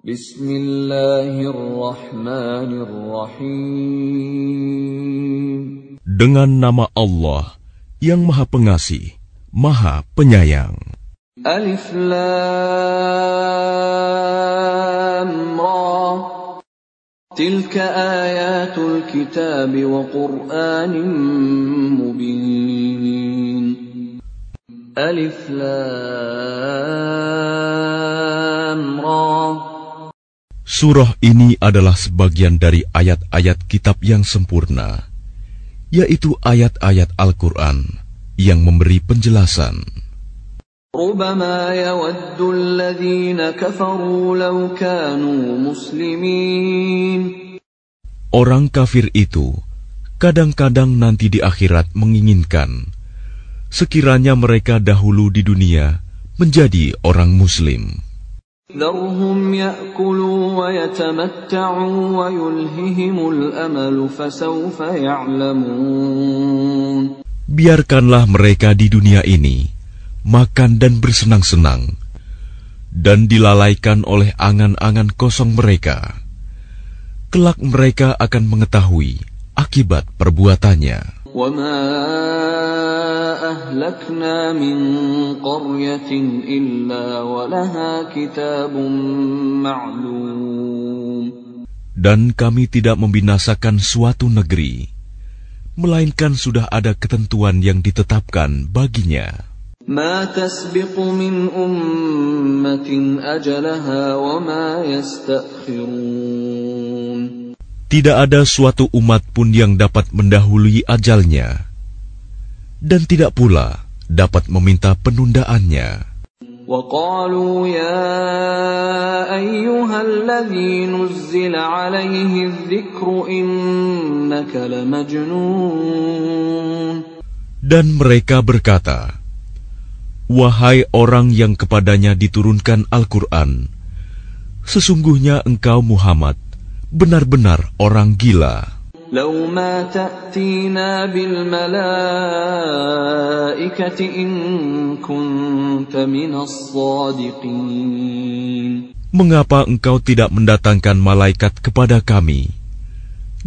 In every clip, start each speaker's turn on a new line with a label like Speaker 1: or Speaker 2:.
Speaker 1: Bismillahirrahmanirrahim.
Speaker 2: Dengan nama Allah yang Maha Pengasih, Maha Penyayang.
Speaker 1: Alif Lam Ra. Tilka ayatul kitab wa Qur'anin mubin. Alif Lam Ra.
Speaker 2: Surah ini adalah sebagian dari ayat-ayat kitab yang sempurna, yaitu ayat-ayat Al-Quran yang memberi penjelasan. Orang kafir itu kadang-kadang nanti di akhirat menginginkan sekiranya mereka dahulu di dunia menjadi orang Muslim.
Speaker 1: ذرهم يأكلوا ويتمتعوا ويلههم الأمل فسوف يعلمون
Speaker 2: Biarkanlah mereka di dunia ini makan dan bersenang-senang, dan dilalaikan oleh angan-angan kosong mereka. Kelak mereka akan mengetahui akibat perbuatannya.
Speaker 1: وما أهلكنا من قرية إلا ولها كتاب معلوم
Speaker 2: Dan kami tidak membinasakan suatu negeri, melainkan sudah ada ketentuan yang ditetapkan baginya.
Speaker 1: ما تسبق من أمة أجلها وما يستأخرون
Speaker 2: Tidak ada suatu umat pun yang dapat mendahului ajalnya, dan tidak pula dapat meminta penundaannya. Dan mereka berkata, Wahai orang yang kepadanya diturunkan Al-Quran, sesungguhnya engkau Muhammad benar-benar orang gila.
Speaker 1: لو ما تأتينا بالملائكة إن كنت من الصادقين
Speaker 2: Mengapa engkau tidak mendatangkan malaikat kepada kami,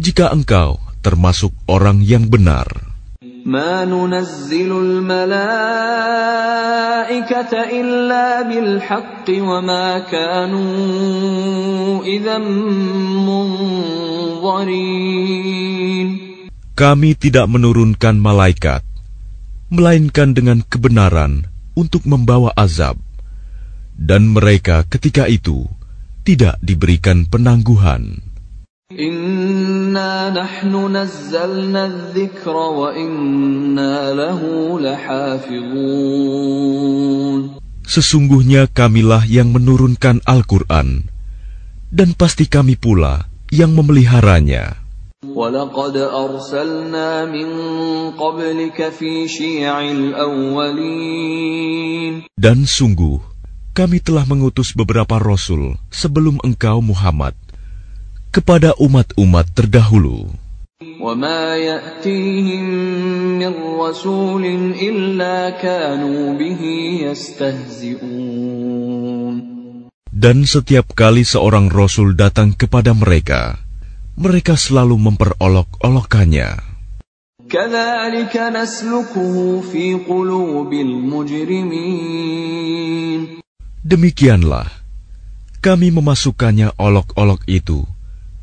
Speaker 2: jika engkau termasuk orang yang benar?
Speaker 1: ما ننزل الملائكة إلا بالحق وما كانوا إذا منظرين
Speaker 2: Kami tidak menurunkan malaikat, melainkan dengan kebenaran untuk membawa azab, dan mereka ketika itu tidak diberikan penangguhan.
Speaker 1: إنا نحن نزلنا الذكر وإنا له لحافظون
Speaker 2: Sesungguhnya kamilah yang menurunkan Al-Quran, dan pasti kami pula yang memeliharanya.
Speaker 1: ولقد أرسلنا من قبلك في شيع الأولين
Speaker 2: Dan sungguh, kami telah mengutus beberapa rasul sebelum engkau Muhammad kepada umat-umat terdahulu.
Speaker 1: وما يأتيهم من رسول إلا كانوا به يستهزئون
Speaker 2: Dan setiap kali seorang rasul datang kepada mereka, mereka selalu memperolok-olokkannya.
Speaker 1: كذلك نسلكه في قلوب المجرمين
Speaker 2: Demikianlah, kami memasukkannya olok-olok itu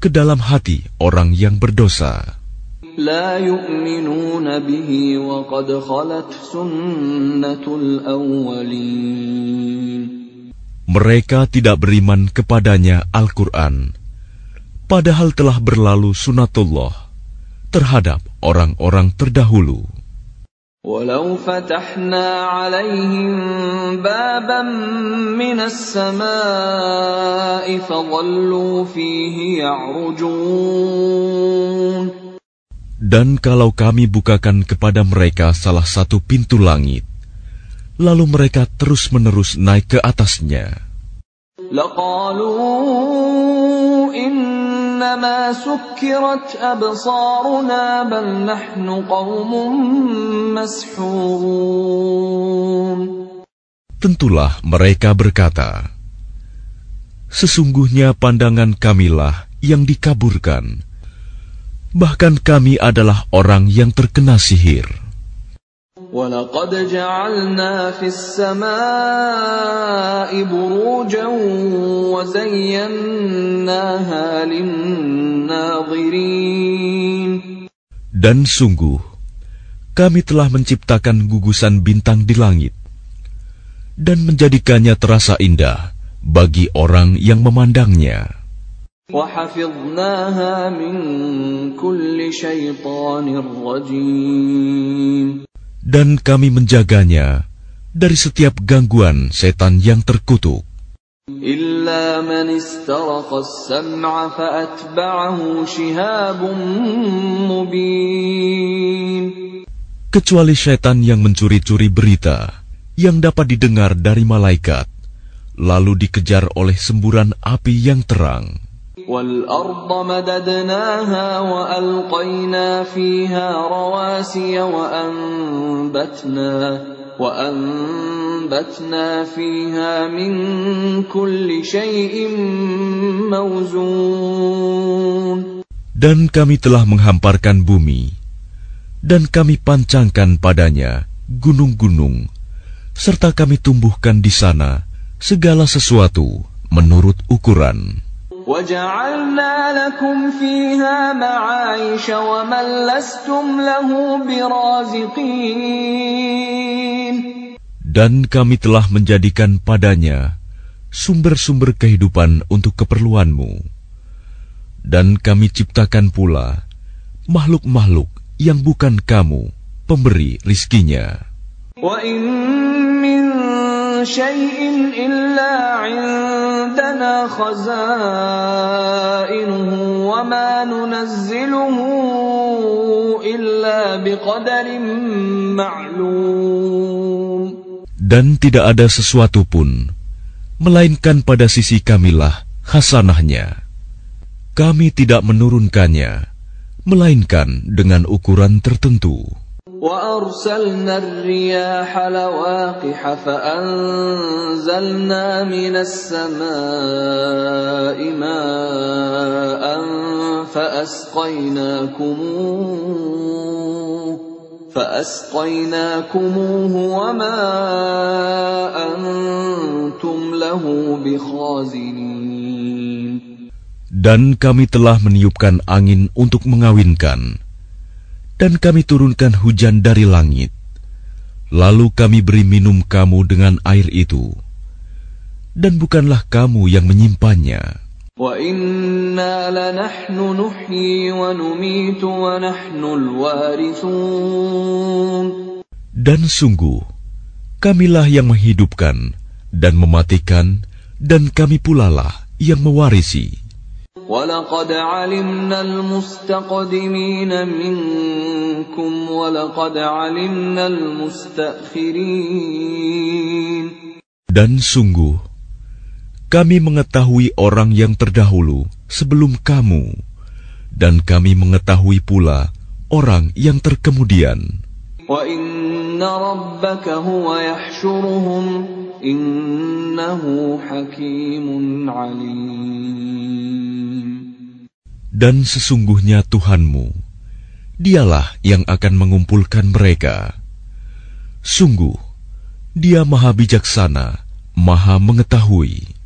Speaker 2: ke dalam hati orang yang berdosa.
Speaker 1: لا يؤمنون به وقد خلت سنة الأولين
Speaker 2: Mereka tidak beriman kepadanya Al-Quran, padahal telah berlalu sunatullah terhadap orang-orang terdahulu.
Speaker 1: ولو فتحنا عليهم بابا من السماء فظلوا فيه يعرجون
Speaker 2: Dan kalau kami bukakan kepada mereka salah satu pintu langit, lalu mereka terus-menerus naik ke atasnya,
Speaker 1: لقالوا إنما سكرت أبصارنا بل نحن قوم مسحورون
Speaker 2: tentulah mereka berkata, Sesungguhnya pandangan kamilah yang dikaburkan. Bahkan kami adalah orang yang terkena sihir.
Speaker 1: وَلَقَدْ جَعَلْنَا فِي السَّمَاءِ بُرُوجًا وَزَيَّنَّاهَا لِلنَّاظِرِينَ
Speaker 2: Dan sungguh, kami telah menciptakan gugusan bintang di langit dan menjadikannya terasa indah bagi orang yang memandangnya.
Speaker 1: وَحَفِظْنَاهَا مِنْ كُلِّ شَيْطَانٍ رَجِيمٍ
Speaker 2: dan kami menjaganya dari setiap gangguan setan yang terkutuk.
Speaker 1: إلا من استرق السمع فأتبعه شهاب مبين
Speaker 2: Kecuali setan yang mencuri-curi berita yang dapat didengar dari malaikat, lalu dikejar oleh semburan api yang terang.
Speaker 1: والأرض مددناها وألقينا فيها رواسي وأنبتنا وأنبتنا فيها من كل شيء موزون
Speaker 2: Dan kami telah menghamparkan bumi, dan kami pancangkan padanya gunung-gunung, serta kami tumbuhkan di sana segala sesuatu menurut ukuran.
Speaker 1: وجعلنا لكم فيها معايش ومن لستم له برازقين
Speaker 2: Dan kami telah menjadikan padanya sumber-sumber kehidupan untuk keperluanmu. Dan kami ciptakan pula makhluk-makhluk yang bukan kamu pemberi rizkinya.
Speaker 1: وإن من شيء إلا عندنا خزائنه وما ننزله إلا بقدر معلوم
Speaker 2: Dan tidak ada sesuatu pun, melainkan pada sisi kamilah hasanahnya. Kami tidak menurunkannya, melainkan dengan ukuran tertentu.
Speaker 1: وأرسلنا الرياح لواقح فأنزلنا من السماء ماء فأسقيناكموه فأسقيناكموه وما أنتم له بخازنين.
Speaker 2: Dan kami telah meniupkan angin untuk mengawinkan, dan kami turunkan hujan dari langit. Lalu kami beri minum kamu dengan air itu, dan bukanlah kamu yang menyimpannya. Dan sungguh, kamilah yang menghidupkan dan mematikan, dan kami pulalah yang mewarisi.
Speaker 1: وَلَقَدْ عَلِمْنَا الْمُسْتَقْدِمِينَ مِنكُمْ وَلَقَدْ عَلِمْنَا الْمُسْتَأْخِرِينَ
Speaker 2: Dan sungguh, kami mengetahui orang yang terdahulu sebelum kamu, dan kami mengetahui pula orang yang terkemudian.
Speaker 1: وَإِنَّ
Speaker 2: Dan sesungguhnya Tuhanmu, dialah yang akan mengumpulkan mereka. Sungguh, dia maha bijaksana, maha mengetahui.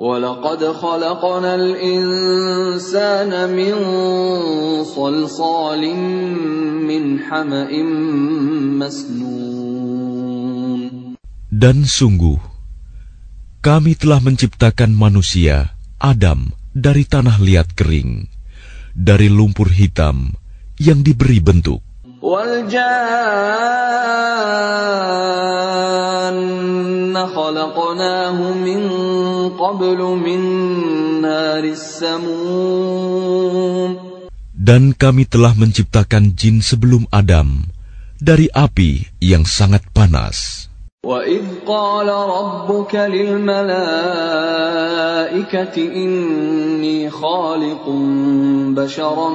Speaker 1: وَلَقَدْ خَلَقْنَا الْإِنسَانَ مِنْ صَلْصَالٍ مِنْ حَمَإٍ مَسْنُونٍ
Speaker 2: Dan sungguh, kami telah menciptakan manusia, Adam, dari tanah liat kering, dari lumpur hitam yang diberi bentuk.
Speaker 1: وَالْجَانَّ خَلَقْنَاهُ مِنْ قَبْلُ مِنْ نَارِ السَّمُومِ
Speaker 2: Dan kami telah menciptakan jin sebelum Adam dari api yang sangat panas.
Speaker 1: وَإِذْ قَالَ رَبُّكَ لِلْمَلَائِكَةِ إِنِّي خَالِقٌ بَشَرًا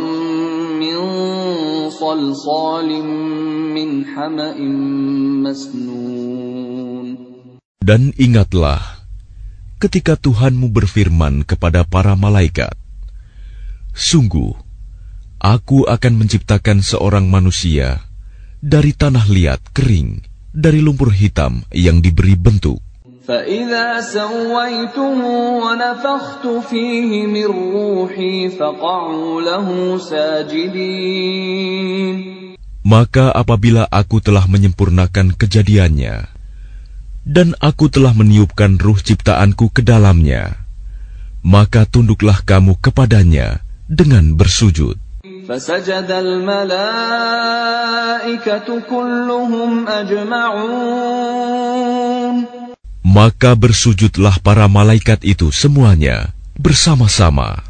Speaker 1: مِّن صَلْصَالٍ مِّنْ حَمَإٍ مسنون
Speaker 2: Dan ingatlah, ketika Tuhanmu berfirman kepada para malaikat, "Sungguh, Aku akan menciptakan seorang manusia dari tanah liat kering, dari lumpur hitam yang diberi bentuk."
Speaker 1: فإذا سويته ونفخت فيه من روحي فقعوا له ساجدين
Speaker 2: Maka apabila aku telah menyempurnakan kejadiannya, dan aku telah meniupkan ruh ciptaanku ke dalamnya. Maka tunduklah kamu kepadanya dengan bersujud. Maka bersujudlah para malaikat itu semuanya bersama-sama.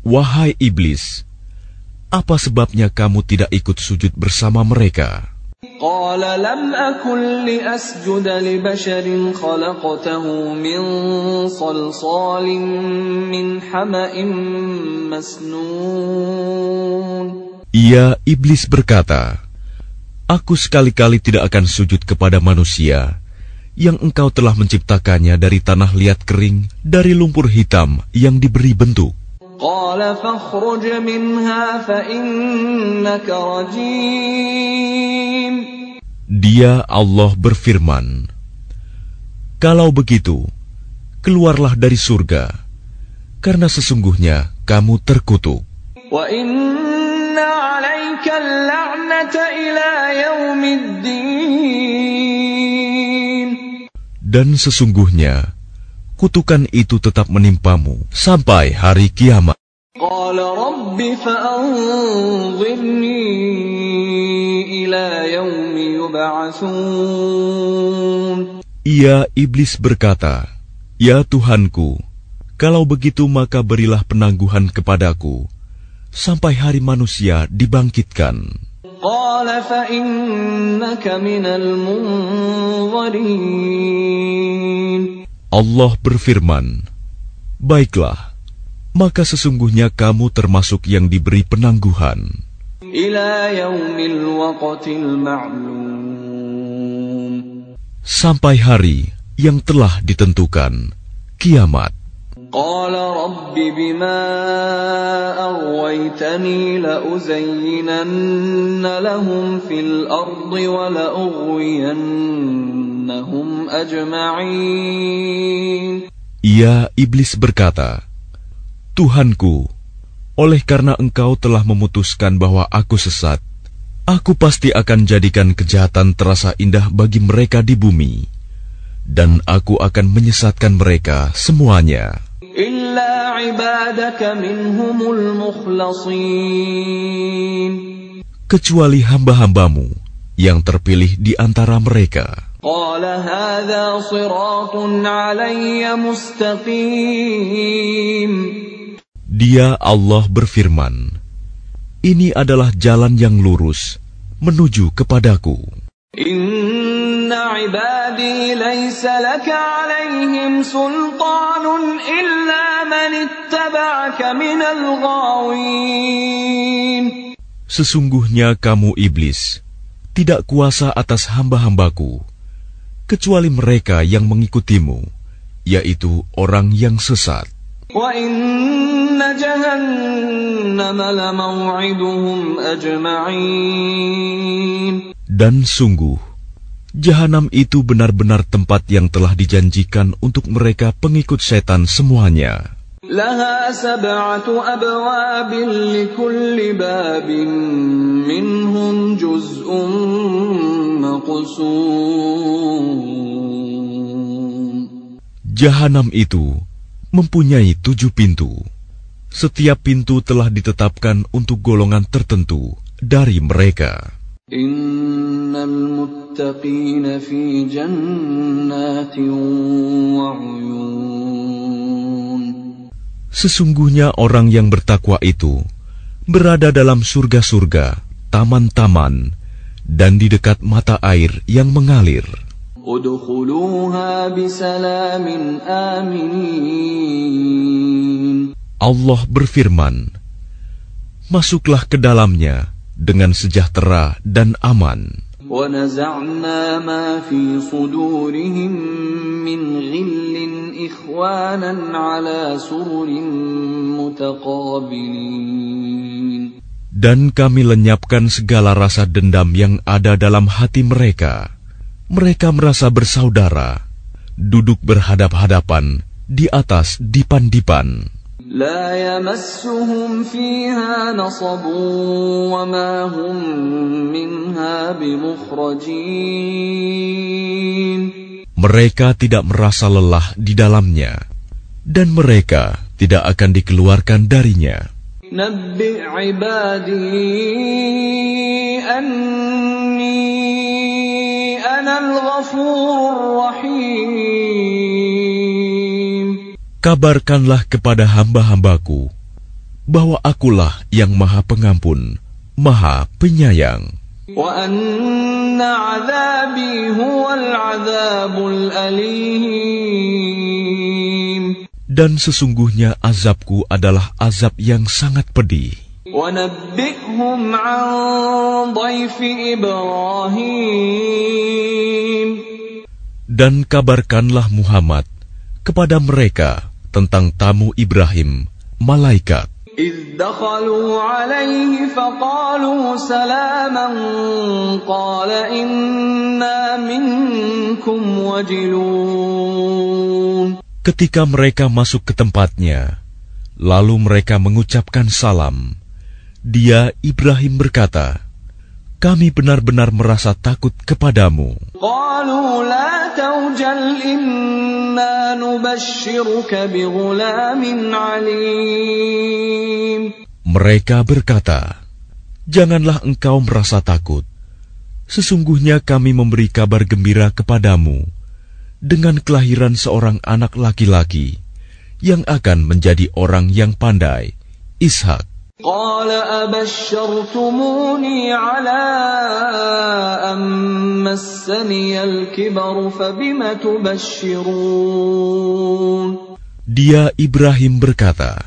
Speaker 2: Wahai iblis, apa sebabnya kamu tidak ikut sujud bersama mereka? Ia iblis berkata, Aku sekali-kali tidak akan sujud kepada manusia yang engkau telah menciptakannya dari tanah liat kering, dari lumpur hitam yang diberi bentuk.
Speaker 1: قال فاخرج منها فإنك رجيم.
Speaker 2: Dia Allah berfirman, Kalau begitu, keluarlah dari surga, karena sesungguhnya kamu terkutuk.
Speaker 1: Wa inna alaika la'nata ila yaumiddin.
Speaker 2: Dan sesungguhnya, kutukan itu tetap menimpamu sampai hari kiamat.
Speaker 1: قال رب فأنظرني إلى يوم يبعثون
Speaker 2: Ia iblis berkata, Ya Tuhanku, kalau begitu maka berilah penangguhan kepadaku, sampai hari manusia dibangkitkan.
Speaker 1: قال فإنك من المنظرين
Speaker 2: Allah berfirman, Baiklah, maka sesungguhnya kamu termasuk yang diberi penangguhan.
Speaker 1: إلى يوم الوقت المعلوم
Speaker 2: Sampai hari yang telah ditentukan, kiamat.
Speaker 1: قال رب بما أغويتني لأزينن لهم في الأرض ولأغوينهم أجمعين
Speaker 2: Ia iblis berkata, Tuhanku, oleh karena engkau telah memutuskan bahwa aku sesat, aku pasti akan jadikan kejahatan terasa indah bagi mereka di bumi, dan aku akan menyesatkan mereka semuanya. Kecuali hamba-hambamu yang terpilih di antara mereka.
Speaker 1: قال هذا صراط علي مستقيم
Speaker 2: Dia Allah berfirman, Ini adalah jalan yang lurus menuju kepadaku.
Speaker 1: إن عبادي ليس لك عليهم سلطان إلا من اتبعك من الغاوين
Speaker 2: Sesungguhnya kamu iblis tidak kuasa atas hamba-hambaku, kecuali mereka yang mengikutimu, yaitu orang yang sesat.
Speaker 1: وإن جهنم لموعدهم أجمعين
Speaker 2: Dan sungguh, jahanam itu benar-benar tempat yang telah dijanjikan untuk mereka pengikut setan semuanya.
Speaker 1: لها سبعة أبواب لكل باب منهم جزء مقسوم
Speaker 2: Jahanam itu mempunyai tujuh pintu. Setiap pintu telah ditetapkan untuk golongan tertentu dari mereka. Sesungguhnya orang yang bertakwa itu berada dalam surga-surga, taman-taman, dan di dekat mata air yang mengalir.
Speaker 1: ادخلوها بسلام آمنين
Speaker 2: Allah berfirman, Masuklah ke dalamnya dengan sejahtera dan aman.
Speaker 1: ونزعنا ما في صدورهم من غل إخوانا على سرر متقابلين
Speaker 2: Dan kami lenyapkan segala rasa dendam yang ada dalam hati mereka. Mereka merasa bersaudara, duduk berhadap-hadapan di atas dipan-dipan.
Speaker 1: لا يمسهم فيها نصب وما هم منها بمخرجين
Speaker 2: Mereka tidak merasa lelah di dalamnya, dan mereka tidak akan dikeluarkan darinya.
Speaker 1: نبئ عبادي أني أنا الغفور الرحيم
Speaker 2: Kabarkanlah kepada hamba-hambaku bahwa akulah yang maha pengampun, maha penyayang. Dan sesungguhnya azabku adalah azab yang sangat pedih.
Speaker 1: ونبئهم عن ضيف إبراهيم
Speaker 2: Dan kabarkanlah Muhammad kepada mereka tentang tamu Ibrahim, malaikat.
Speaker 1: إذ دخلوا عليه فقالوا سلاما قال إنا منكم وجلون
Speaker 2: Ketika mereka masuk ke tempatnya, lalu mereka mengucapkan salam. Dia Ibrahim berkata, kami benar-benar merasa takut kepadamu. Mereka berkata, Janganlah engkau merasa takut. Sesungguhnya kami memberi kabar gembira kepadamu dengan kelahiran seorang anak laki-laki yang akan menjadi orang yang pandai, Ishak.
Speaker 1: قال أبشرتموني على أن مسني الكبر فبم تبشرون
Speaker 2: Dia Ibrahim berkata,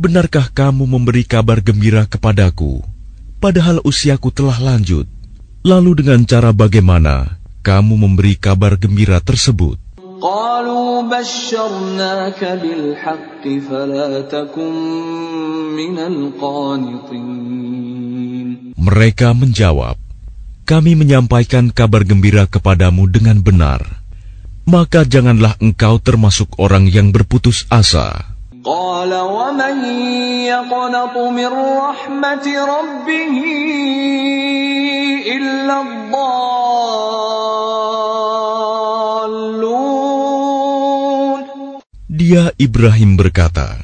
Speaker 2: Benarkah kamu memberi kabar gembira kepadaku, padahal usiaku telah lanjut? Lalu dengan cara bagaimana kamu memberi kabar gembira tersebut?
Speaker 1: قالوا بشرناك بالحق فلا تكن من القانطين
Speaker 2: Mereka menjawab, Kami menyampaikan kabar gembira kepadamu dengan benar. Maka janganlah engkau termasuk orang yang berputus asa.
Speaker 1: قال ومن يقنط من رحمة ربه إلا الضالون
Speaker 2: Dia Ibrahim berkata,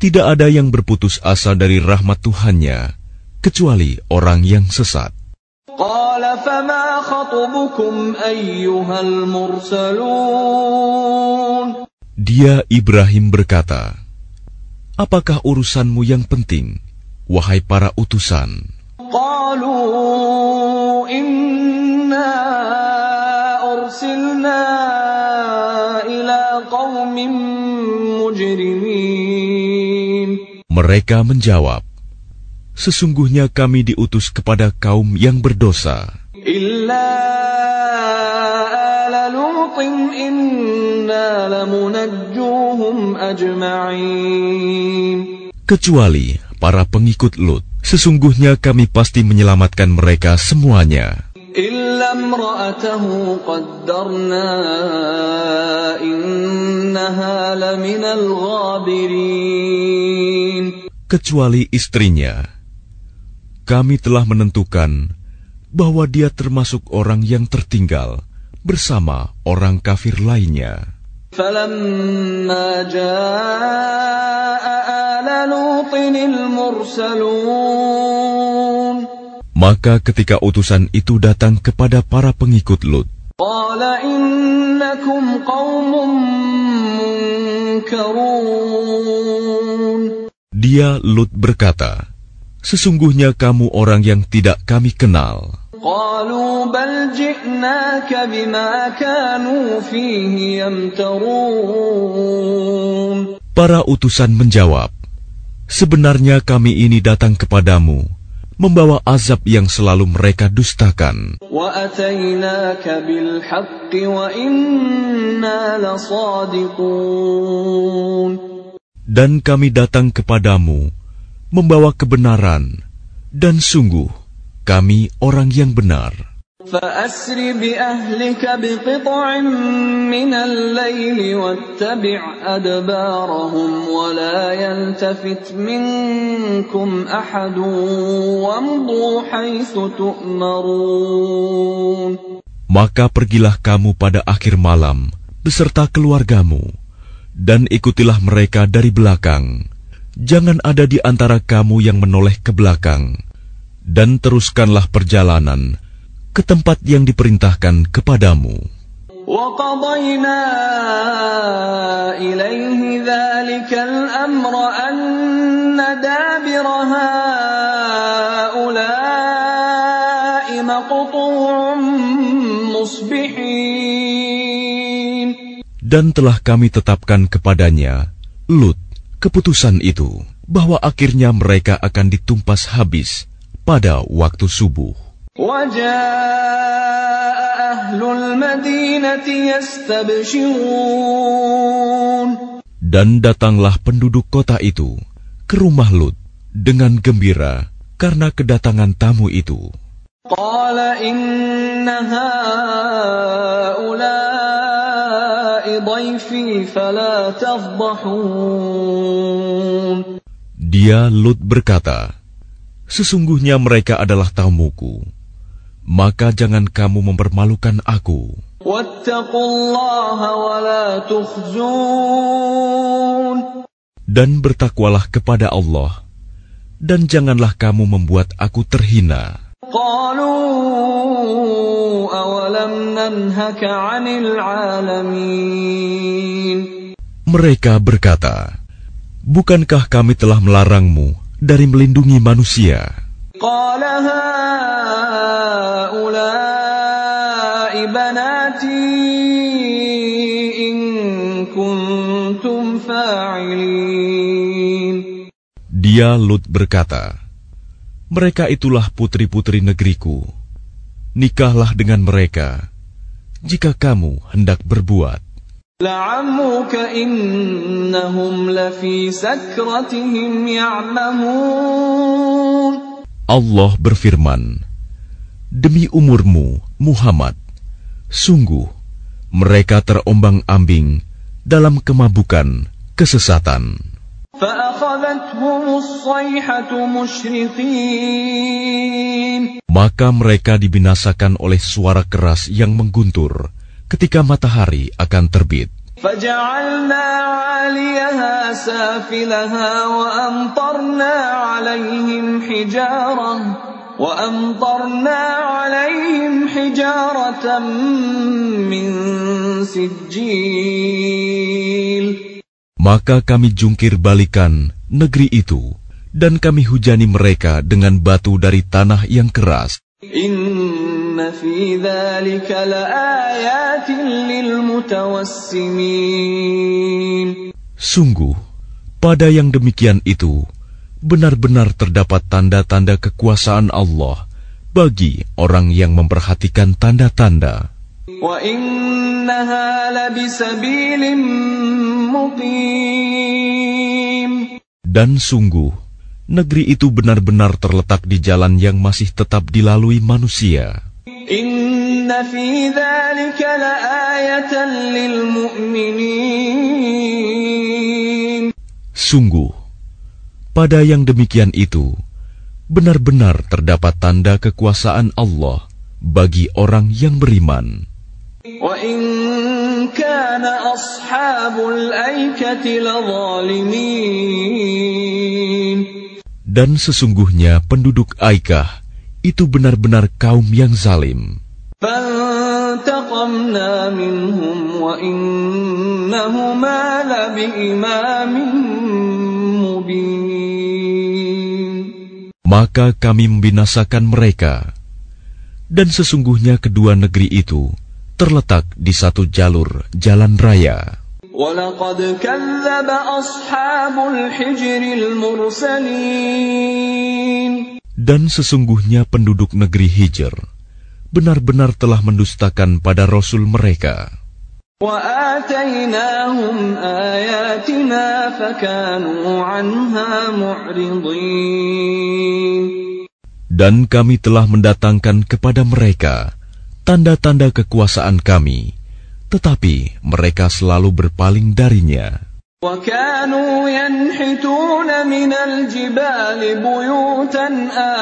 Speaker 2: Tidak ada yang berputus asa dari rahmat Tuhannya, kecuali orang yang sesat.
Speaker 1: قال فما خطبكم أيها المرسلون
Speaker 2: Dia Ibrahim berkata, Apakah urusanmu yang penting, wahai para utusan?
Speaker 1: قالوا إنا أرسلنا إلى قوم
Speaker 2: Mereka menjawab, Sesungguhnya kami diutus kepada kaum yang berdosa. Kecuali para pengikut Lut, sesungguhnya kami pasti menyelamatkan mereka semuanya.
Speaker 1: إلا امرأته قدرنا إنها لمن الغابرين
Speaker 2: kecuali istrinya. Kami telah menentukan bahwa dia termasuk orang yang tertinggal bersama orang kafir lainnya.
Speaker 1: فلما جاء آل لوط المرسلون
Speaker 2: maka ketika utusan itu datang kepada para pengikut Lut. Dia Lut berkata, Sesungguhnya kamu orang yang tidak kami kenal. Para utusan menjawab, Sebenarnya kami ini datang kepadamu membawa azab yang selalu mereka dustakan. Dan kami datang kepadamu membawa kebenaran, dan sungguh kami orang yang benar.
Speaker 1: فأسر بأهلك بقطع من الليل واتبع أدبارهم ولا يلتفت منكم أحد وامضوا حيث تؤمرون
Speaker 2: Maka pergilah kamu pada akhir malam beserta keluargamu, dan ikutilah mereka dari belakang. Jangan ada di antara kamu yang menoleh ke belakang, dan teruskanlah perjalanan ke tempat yang diperintahkan kepadamu.
Speaker 1: وقضينا إليه ذلك الأمر أن دابر هؤلاء مقطوع مصبحين
Speaker 2: Dan telah kami tetapkan kepadanya, Lut, keputusan itu, bahwa akhirnya mereka akan ditumpas habis pada waktu subuh.
Speaker 1: وجاء أهل المدينة يستبشرون
Speaker 2: Dan datanglah penduduk kota itu ke rumah Lut dengan gembira karena kedatangan tamu itu.
Speaker 1: قال إن هؤلاء ضيفي فلا تفضحون
Speaker 2: Dia Lut berkata, Sesungguhnya mereka adalah tamuku, maka jangan kamu mempermalukan aku. Dan bertakwalah kepada Allah, dan janganlah kamu membuat aku terhina. Mereka berkata, Bukankah kami telah melarangmu dari melindungi manusia?
Speaker 1: قال هؤلاء بناتي إن كنتم فاعلين
Speaker 2: Dia Lut berkata, Mereka itulah putri-putri negeriku. Nikahlah dengan mereka, jika kamu hendak berbuat.
Speaker 1: لعمرك إنهم لفي سكرتهم يعمهون
Speaker 2: Allah berfirman, Demi umurmu, Muhammad, sungguh mereka terombang-ambing dalam kemabukan, kesesatan. Maka mereka dibinasakan oleh suara keras yang mengguntur ketika matahari akan terbit.
Speaker 1: فجعلنا عاليها سافلها وأمطرنا عليهم حجارة وأمطرنا عليهم حجارة من سجيل
Speaker 2: Maka kami jungkir balikan negeri itu, dan kami hujani mereka dengan batu dari tanah yang keras. Sungguh, pada yang demikian itu, benar-benar terdapat tanda-tanda kekuasaan Allah bagi orang yang memperhatikan tanda-tanda. Dan sungguh, negeri itu benar-benar terletak di jalan yang masih tetap dilalui manusia.
Speaker 1: Inna fi dhalika laayatan lil mu'minin.
Speaker 2: Sungguh, pada yang demikian itu, benar-benar terdapat tanda kekuasaan Allah bagi orang yang beriman. Dan sesungguhnya penduduk Aikah itu benar-benar kaum yang zalim.
Speaker 1: فانظر فانتقمنا منهم وإنهما لبإمام مبين
Speaker 2: Maka kami membinasakan mereka. Dan sesungguhnya kedua negeri itu terletak di satu jalur jalan raya.
Speaker 1: ولقد كذب أصحاب الحجر المرسلين
Speaker 2: Dan sesungguhnya penduduk negeri Hijr benar-benar telah mendustakan pada Rasul mereka. Dan kami telah mendatangkan kepada mereka tanda-tanda kekuasaan kami, tetapi mereka selalu berpaling darinya.
Speaker 1: وكانوا ينحتون من الجبال بيوتا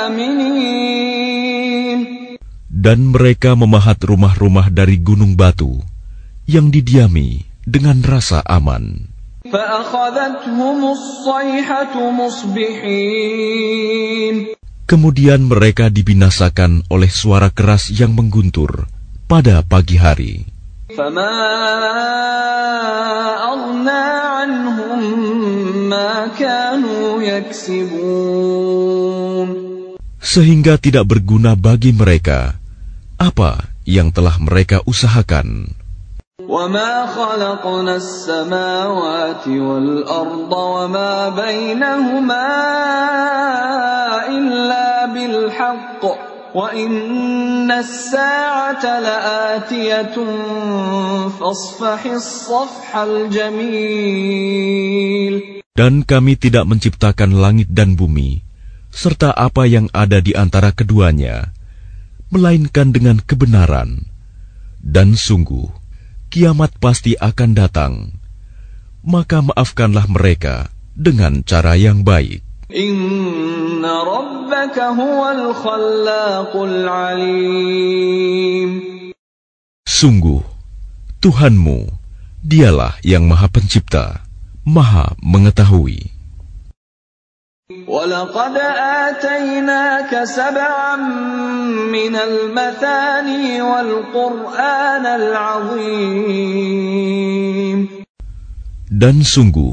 Speaker 1: آمنين
Speaker 2: Dan mereka memahat rumah-rumah dari gunung batu yang didiami dengan rasa aman.
Speaker 1: فأخذتهم الصيحة مصبحين
Speaker 2: Kemudian mereka dibinasakan oleh suara keras yang mengguntur pada pagi hari.
Speaker 1: فما أغنى عنهم ما كانوا يكسبون
Speaker 2: Sehingga tidak berguna bagi mereka apa yang telah mereka usahakan.
Speaker 1: وما خلقنا السماوات والأرض وما بينهما إلا بالحق وإن الساعة لآتية فاصفح الصفح الجميل
Speaker 2: Dan kami tidak menciptakan langit dan bumi, serta apa yang ada di antara keduanya, melainkan dengan kebenaran. Dan sungguh, kiamat pasti akan datang. Maka maafkanlah mereka dengan cara yang baik.
Speaker 1: إن ربك هو الخلاق العليم
Speaker 2: Sungguh, Tuhanmu, dialah yang maha pencipta, maha mengetahui.
Speaker 1: ولقد آتيناك سبعا من المثاني والقرآن العظيم
Speaker 2: Dan sungguh,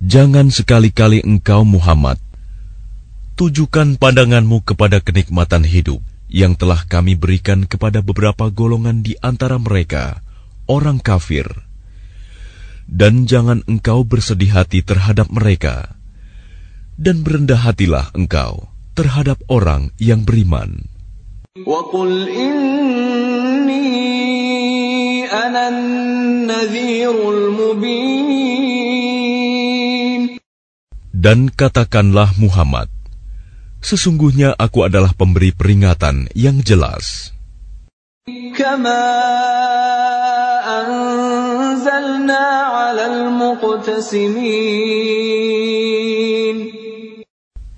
Speaker 2: Jangan sekali-kali engkau Muhammad tujukan pandanganmu kepada kenikmatan hidup yang telah kami berikan kepada beberapa golongan di antara mereka, orang kafir. Dan jangan engkau bersedih hati terhadap mereka. Dan berendah hatilah engkau terhadap orang yang beriman.
Speaker 1: Wa
Speaker 2: Dan katakanlah Muhammad, sesungguhnya aku adalah pemberi peringatan yang jelas.
Speaker 1: كما أنزلنا على المقتسمين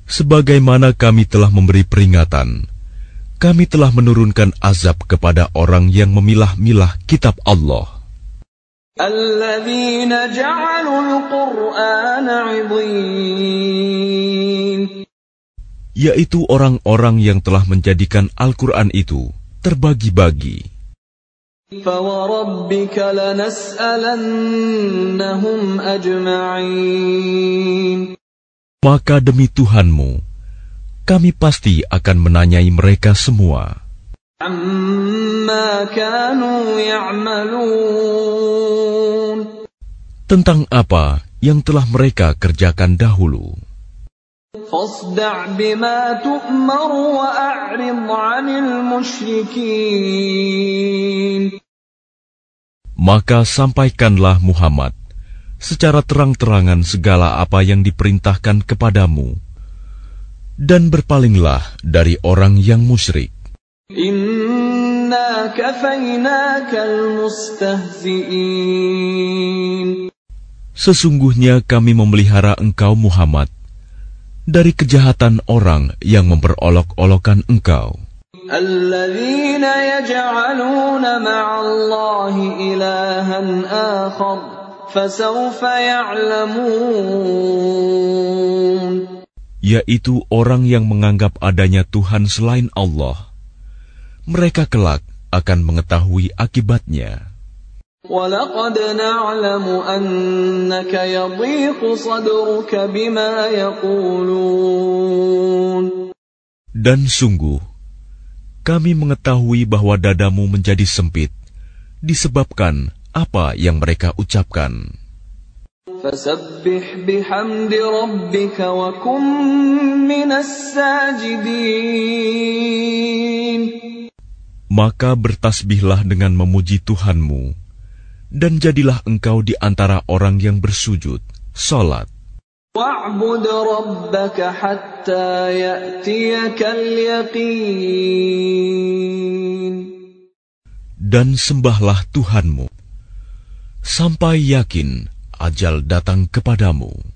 Speaker 2: Sebagaimana kami telah memberi peringatan, kami telah menurunkan azab kepada orang yang memilah-milah kitab Allah,
Speaker 1: الذين جعلوا القرآن عضين
Speaker 2: yaitu orang-orang yang telah menjadikan Al-Quran itu terbagi-bagi.
Speaker 1: فوربك لنسألنهم أجمعين
Speaker 2: Maka demi Tuhanmu, kami pasti akan menanyai mereka semua
Speaker 1: عما كانوا يعملون
Speaker 2: Tentang apa yang telah mereka kerjakan dahulu. Maka sampaikanlah Muhammad secara terang-terangan segala apa yang diperintahkan kepadamu, dan berpalinglah dari orang yang musyrik. Sesungguhnya kami memelihara engkau Muhammad dari kejahatan orang yang memperolok-olokan engkau. Yaitu orang yang menganggap adanya Tuhan selain Allah Mereka kelak akan mengetahui akibatnya.
Speaker 1: ولقد نعلم أنك يضيق صدرك بما يقولون
Speaker 2: Dan sungguh, kami mengetahui bahwa dadamu menjadi sempit disebabkan apa yang mereka ucapkan.
Speaker 1: فسبح بحمد ربك وكن من الساجدين
Speaker 2: maka bertasbihlah dengan memuji Tuhanmu, dan jadilah engkau di antara orang yang bersujud, salat. Dan sembahlah Tuhanmu, sampai yakin ajal datang kepadamu.